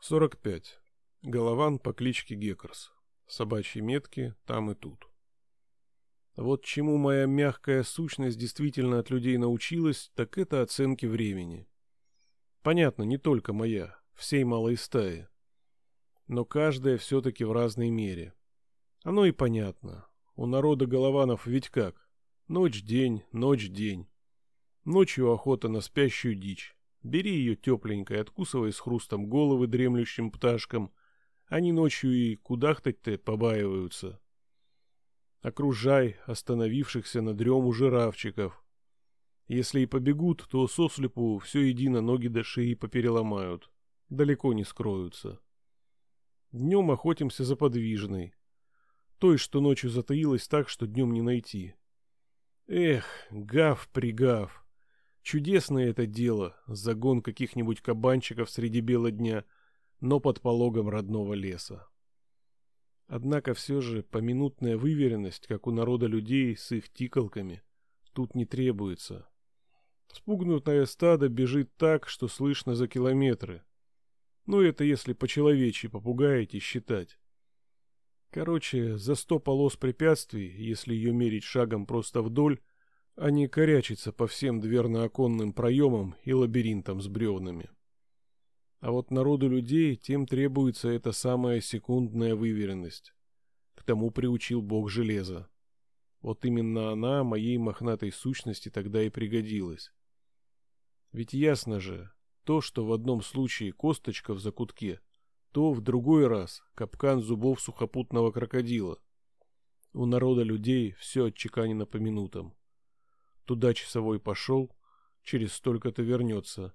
45. Голован по кличке Геккерс. Собачьи метки там и тут. Вот чему моя мягкая сущность действительно от людей научилась, так это оценки времени. Понятно, не только моя, всей малой стаи. Но каждая все-таки в разной мере. Оно и понятно. У народа голованов ведь как? Ночь-день, ночь-день. Ночью охота на спящую дичь. Бери ее тепленькой, откусывай с хрустом головы дремлющим пташкам. Они ночью и кудахтать-то побаиваются. Окружай остановившихся на дрему жирафчиков. Если и побегут, то сослепу все едино ноги до шеи попереломают. Далеко не скроются. Днем охотимся за подвижной. Той, что ночью затаилась так, что днем не найти. Эх, гав-пригав. Чудесное это дело, загон каких-нибудь кабанчиков среди бела дня, но под пологом родного леса. Однако все же поминутная выверенность, как у народа людей с их тикалками, тут не требуется. Спугнутое стадо бежит так, что слышно за километры. Ну, это если по-человечьи попугаете считать. Короче, за сто полос препятствий, если ее мерить шагом просто вдоль, а не корячиться по всем дверно-оконным проемам и лабиринтам с бревнами. А вот народу людей тем требуется эта самая секундная выверенность. К тому приучил бог железа. Вот именно она моей мохнатой сущности тогда и пригодилась. Ведь ясно же, то, что в одном случае косточка в закутке, то в другой раз капкан зубов сухопутного крокодила. У народа людей все отчеканено по минутам. Туда часовой пошел, через столько-то вернется.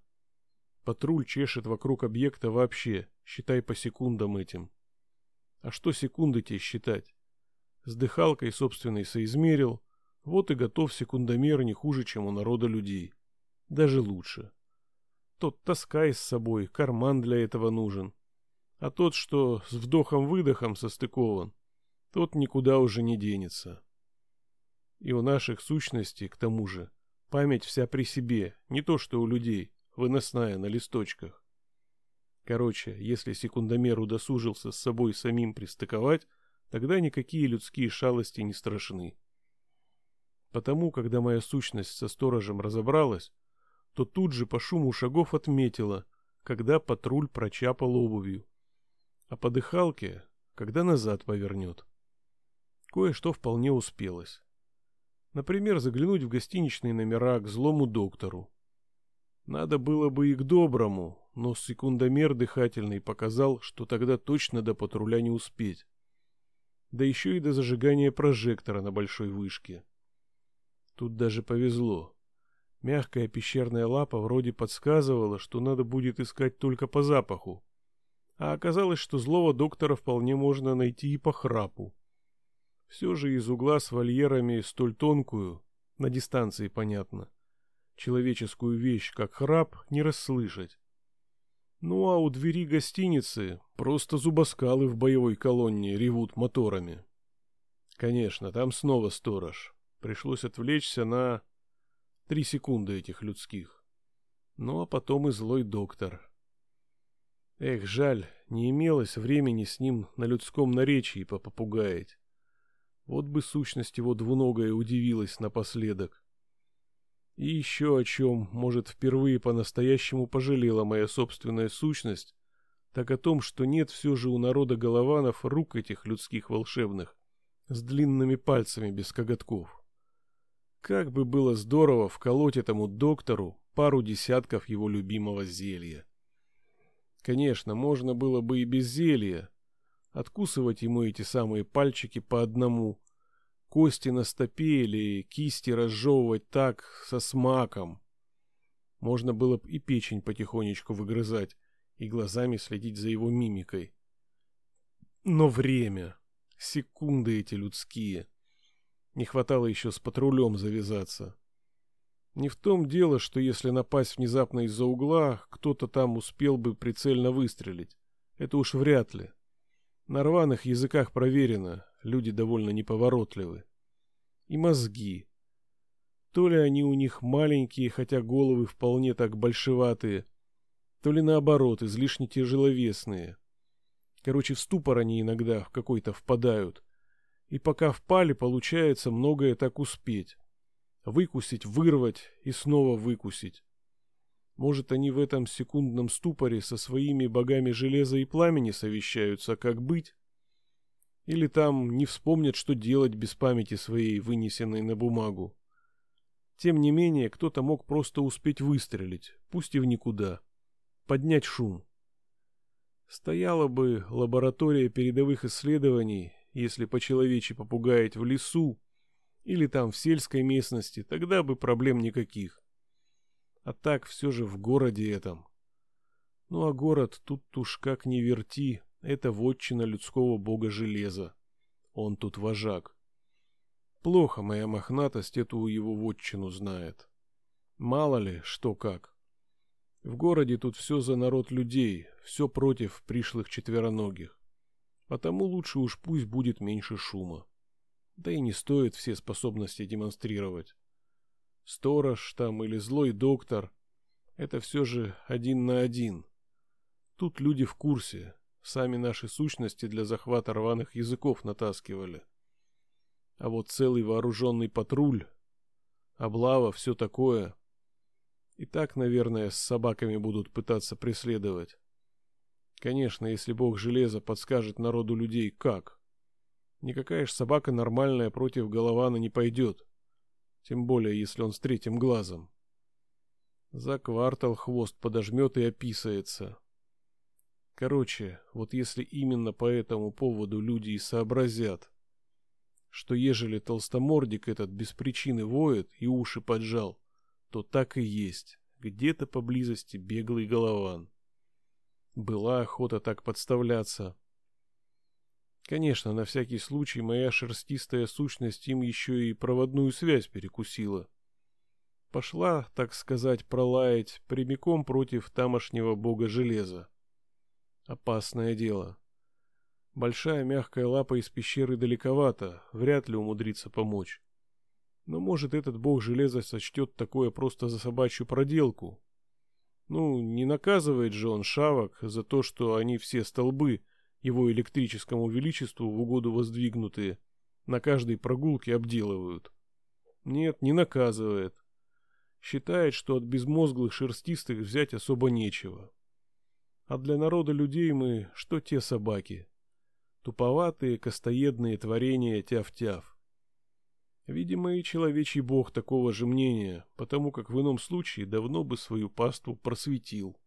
Патруль чешет вокруг объекта вообще, считай по секундам этим. А что секунды те считать? С дыхалкой собственной соизмерил, вот и готов секундомер не хуже, чем у народа людей. Даже лучше. Тот таскай с собой, карман для этого нужен. А тот, что с вдохом-выдохом состыкован, тот никуда уже не денется. И у наших сущностей, к тому же, память вся при себе, не то что у людей, выносная на листочках. Короче, если секундомер удосужился с собой самим пристыковать, тогда никакие людские шалости не страшны. Потому, когда моя сущность со сторожем разобралась, то тут же по шуму шагов отметила, когда патруль прочапал обувью. А по дыхалке, когда назад повернет. Кое-что вполне успелось. Например, заглянуть в гостиничные номера к злому доктору. Надо было бы и к доброму, но секундомер дыхательный показал, что тогда точно до патруля не успеть. Да еще и до зажигания прожектора на большой вышке. Тут даже повезло. Мягкая пещерная лапа вроде подсказывала, что надо будет искать только по запаху. А оказалось, что злого доктора вполне можно найти и по храпу. Все же из угла с вольерами столь тонкую, на дистанции понятно, человеческую вещь, как храп, не расслышать. Ну а у двери гостиницы просто зубоскалы в боевой колонне ревут моторами. Конечно, там снова сторож. Пришлось отвлечься на три секунды этих людских. Ну а потом и злой доктор. Эх, жаль, не имелось времени с ним на людском наречии попопугаять. Вот бы сущность его двуногая удивилась напоследок. И еще о чем, может, впервые по-настоящему пожалела моя собственная сущность, так о том, что нет все же у народа голованов рук этих людских волшебных, с длинными пальцами без коготков. Как бы было здорово вколоть этому доктору пару десятков его любимого зелья. Конечно, можно было бы и без зелья, откусывать ему эти самые пальчики по одному, кости на стопе или кисти разжевывать так, со смаком. Можно было бы и печень потихонечку выгрызать, и глазами следить за его мимикой. Но время, секунды эти людские. Не хватало еще с патрулем завязаться. Не в том дело, что если напасть внезапно из-за угла, кто-то там успел бы прицельно выстрелить. Это уж вряд ли. На рваных языках проверено, люди довольно неповоротливы. И мозги. То ли они у них маленькие, хотя головы вполне так большеватые, то ли наоборот, излишне тяжеловесные. Короче, в ступор они иногда в какой-то впадают. И пока впали, получается многое так успеть. Выкусить, вырвать и снова выкусить. Может, они в этом секундном ступоре со своими богами железа и пламени совещаются, как быть? Или там не вспомнят, что делать без памяти своей, вынесенной на бумагу. Тем не менее, кто-то мог просто успеть выстрелить, пусть и в никуда. Поднять шум. Стояла бы лаборатория передовых исследований, если по-человечи попугаять в лесу или там в сельской местности, тогда бы проблем никаких. А так все же в городе этом. Ну а город тут уж как ни верти, это вотчина людского бога железа. Он тут вожак. Плохо моя мохнатость эту его вотчину знает. Мало ли, что как. В городе тут все за народ людей, все против пришлых четвероногих. Потому лучше уж пусть будет меньше шума. Да и не стоит все способности демонстрировать. Сторож там или злой доктор — это все же один на один. Тут люди в курсе, сами наши сущности для захвата рваных языков натаскивали. А вот целый вооруженный патруль, облава, все такое. И так, наверное, с собаками будут пытаться преследовать. Конечно, если бог железа подскажет народу людей как. Никакая ж собака нормальная против Голована не пойдет. Тем более, если он с третьим глазом. За квартал хвост подожмет и описается. Короче, вот если именно по этому поводу люди и сообразят, что ежели толстомордик этот без причины воет и уши поджал, то так и есть, где-то поблизости беглый голован. Была охота так подставляться, Конечно, на всякий случай моя шерстистая сущность им еще и проводную связь перекусила. Пошла, так сказать, пролаять прямиком против тамошнего бога железа. Опасное дело. Большая мягкая лапа из пещеры далековато, вряд ли умудрится помочь. Но может этот бог железа сочтет такое просто за собачью проделку. Ну, не наказывает же он шавок за то, что они все столбы — его электрическому величеству в угоду воздвигнутые, на каждой прогулке обделывают. Нет, не наказывает. Считает, что от безмозглых шерстистых взять особо нечего. А для народа людей мы, что те собаки. Туповатые, костоедные творения тяв-тяв. Видимо, и человечий бог такого же мнения, потому как в ином случае давно бы свою паству просветил.